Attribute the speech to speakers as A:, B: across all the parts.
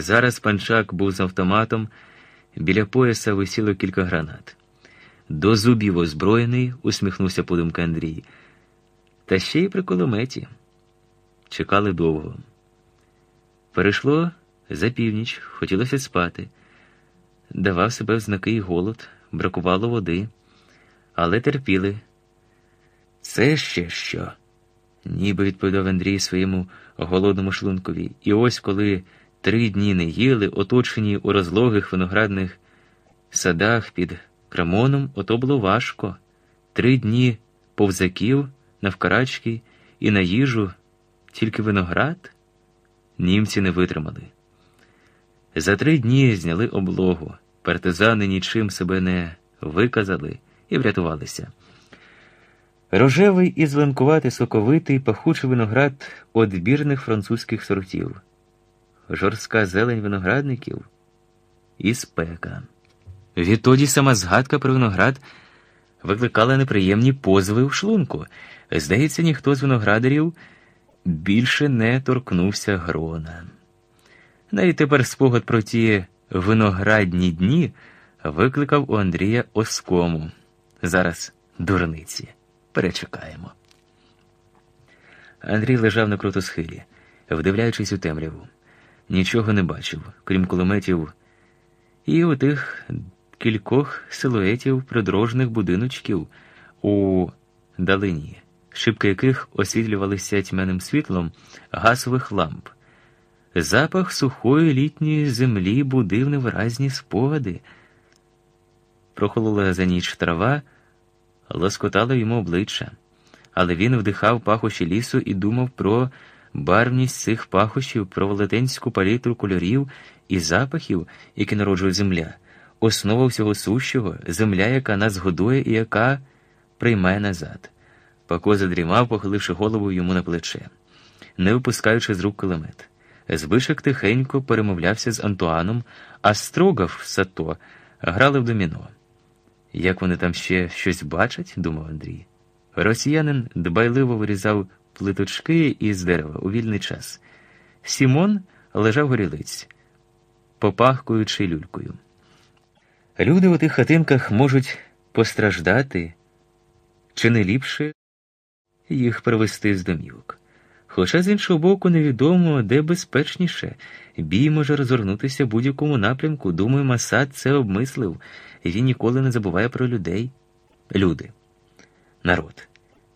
A: Зараз панчак був з автоматом, біля пояса висіло кілька гранат. До зубів озброєний, усміхнувся подумки Андрій. Та ще й при кулеметі. Чекали довго. Перейшло за північ, хотілося спати. Давав себе в знаки й голод, бракувало води, але терпіли. Це ще що? ніби відповідав Андрій своєму голодному шлункові. І ось коли три дні не їли, оточені у розлогих виноградних садах під крамоном, ото було важко. Три дні повзаків навкарачки і на їжу, тільки виноград німці не витримали. За три дні зняли облогу, партизани нічим себе не виказали і врятувалися. Рожевий і зеленкуватий соковитий пахучий виноград одбірних французьких сортів, жорстка зелень виноградників і спека. Відтоді сама згадка про виноград викликала неприємні позови в шлунку. Здається, ніхто з виноградарів більше не торкнувся грона. Навіть тепер спогад про ті виноградні дні викликав у Андрія оскому. Зараз дурниці. Перечекаємо. Андрій лежав на крутосхилі, вдивляючись у темряву. Нічого не бачив, крім кулеметів, і у тих кількох силуетів придорожних будиночків у далині, шибки яких освітлювалися тьмяним світлом газових ламп. Запах сухої літньої землі будив невиразні спогади. Прохолола за ніч трава лоскотало йому обличчя, але він вдихав пахощі лісу і думав про барвність цих пахощів, про велетенську палітру кольорів і запахів, які народжує земля, основа всього сущого, земля, яка нас годує і яка приймає назад. Пако задрімав, похиливши голову йому на плече, не випускаючи з рук кулемет. Збишек тихенько перемовлявся з Антуаном, а строгав сато грали в доміно. Як вони там ще щось бачать, думав Андрій. Росіянин дбайливо вирізав плиточки із дерева у вільний час. Сімон лежав горілиць, попахкуючи люлькою. Люди у тих хатинках можуть постраждати, чи не ліпше їх привезти з домівок. Хоча з іншого боку, невідомо, де безпечніше, бій може розгорнутися в будь-якому напрямку. Думаю, Масад це обмислив, і він ніколи не забуває про людей. Люди. Народ.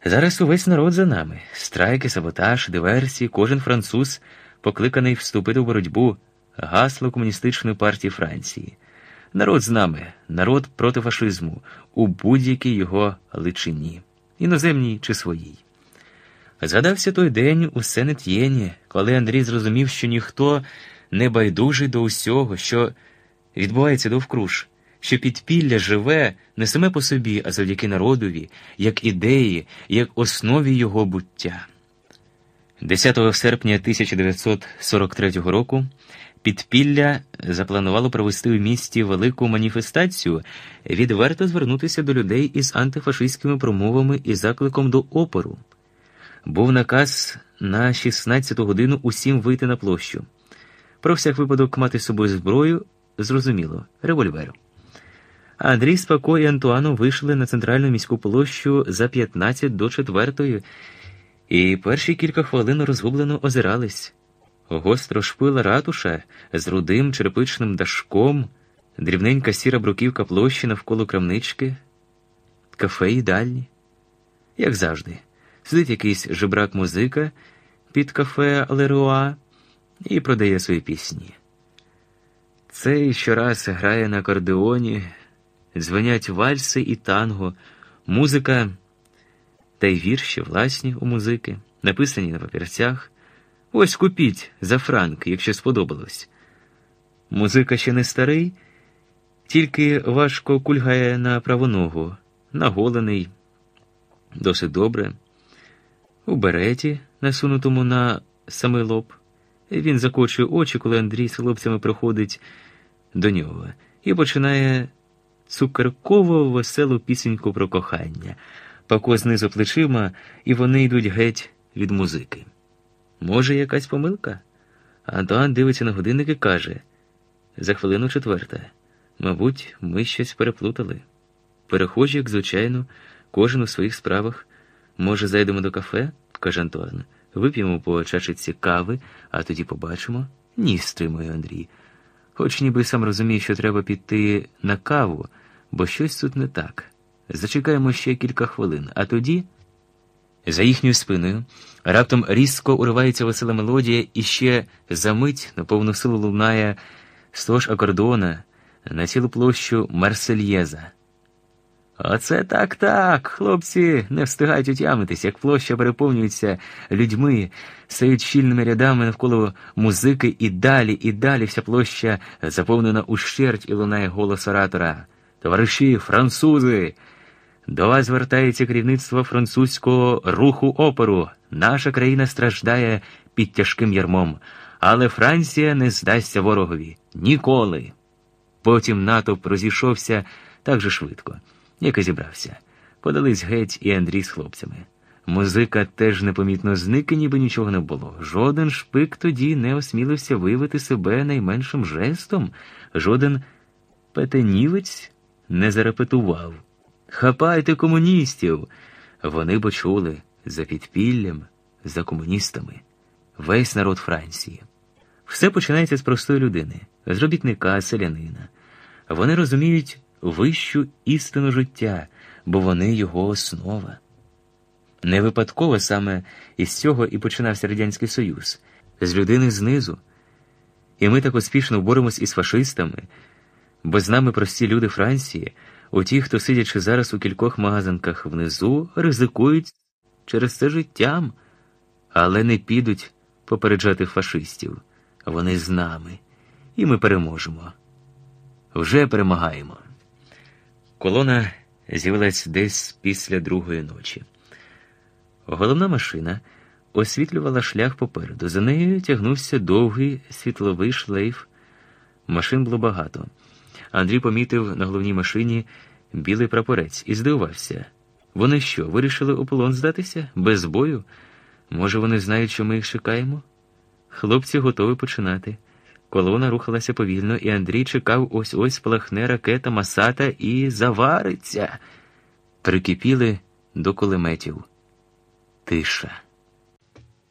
A: Зараз увесь народ за нами. Страйки, саботаж, диверсії, кожен француз покликаний вступити в боротьбу, гасло комуністичної партії Франції. Народ з нами, народ проти фашизму, у будь-якій його личині, іноземній чи своїй. Згадався той день у Сенет'єні, коли Андрій зрозумів, що ніхто не байдужий до усього, що відбувається довкруж, що підпілля живе не саме по собі, а завдяки народові, як ідеї, як основі його буття. 10 серпня 1943 року підпілля запланувало провести в місті велику маніфестацію, відверто звернутися до людей із антифашистськими промовами і закликом до опору був наказ на 16 годину усім вийти на площу. Про всяк випадок мати з собою зброю, зрозуміло, револьвер. Андрій Спако і Антуану вийшли на центральну міську площу за 15 до 4, і перші кілька хвилин розгублено озирались. Гостро шпила ратуша з рудим черепичним дашком, дрібненька сіра бруківка площі навколо крамнички, кафе їдальні, як завжди. Сидить якийсь жебрак музика під кафе Леруа і продає свої пісні. Цей щораз грає на акордеоні, дзвонять вальси і танго, музика та й вірші власні у музики, написані на папірцях. Ось купіть за франк, якщо сподобалось. Музика ще не старий, тільки важко кульгає на праву ногу, наголений, досить добре. У береті, насунутому на самий лоб, він закочує очі, коли Андрій з хлопцями приходить до нього і починає цукерково веселу пісеньку про кохання, Пако знизує плечима, і вони йдуть геть від музики. Може, якась помилка? Антуан дивиться на годинник і каже за хвилину четверта. Мабуть, ми щось переплутали. Перехожі, як звичайно, кожен у своїх справах. Може, зайдемо до кафе, каже Антуан, вип'ємо по чашиці кави, а тоді побачимо. Ні, стримує Андрій. Хоч ніби сам розуміє, що треба піти на каву, бо щось тут не так. Зачекаємо ще кілька хвилин, а тоді. За їхньою спиною раптом різко уривається весела мелодія і ще за мить на повну силу лунає з того ж акордона на цілу площу Марсельєза. Оце так так. Хлопці не встигають утямитись, як площа переповнюється людьми, стають щільними рядами навколо музики, і далі, і далі вся площа заповнена ущерть і лунає голос оратора. Товариші, французи! До вас звертається керівництво французького руху опору. Наша країна страждає під тяжким ярмом, але Франція не здасться ворогові ніколи. Потім натовп розійшовся так же швидко, як і зібрався. Подались геть і Андрій з хлопцями. Музика теж непомітно зник, і ніби нічого не було. Жоден шпик тоді не осмілився виявити себе найменшим жестом, жоден петенівець не зарепетував. Хапайте комуністів! Вони б чули за підпіллям, за комуністами, весь народ Франції. Все починається з простої людини, з робітника, селянина. Вони розуміють вищу істину життя, бо вони його основа. Не випадково саме із цього і починався Радянський Союз, з людини знизу. І ми так успішно боремось із фашистами, бо з нами прості люди Франції, у ті, хто сидячи зараз у кількох магазинках внизу, ризикують через це життям, але не підуть попереджати фашистів. Вони з нами, і ми переможемо. Вже перемагаємо. Колона з'явилась десь після другої ночі. Головна машина освітлювала шлях попереду. За нею тягнувся довгий світловий шлейф. Машин було багато. Андрій помітив на головній машині білий прапорець і здивувався. Вони що, вирішили у полон здатися? Без бою? Може, вони знають, що ми їх чекаємо? Хлопці готові починати. Колона рухалася повільно, і Андрій чекав ось ось спалахне ракета Масата і завариться. Прикипіли до кулеметів. Тиша.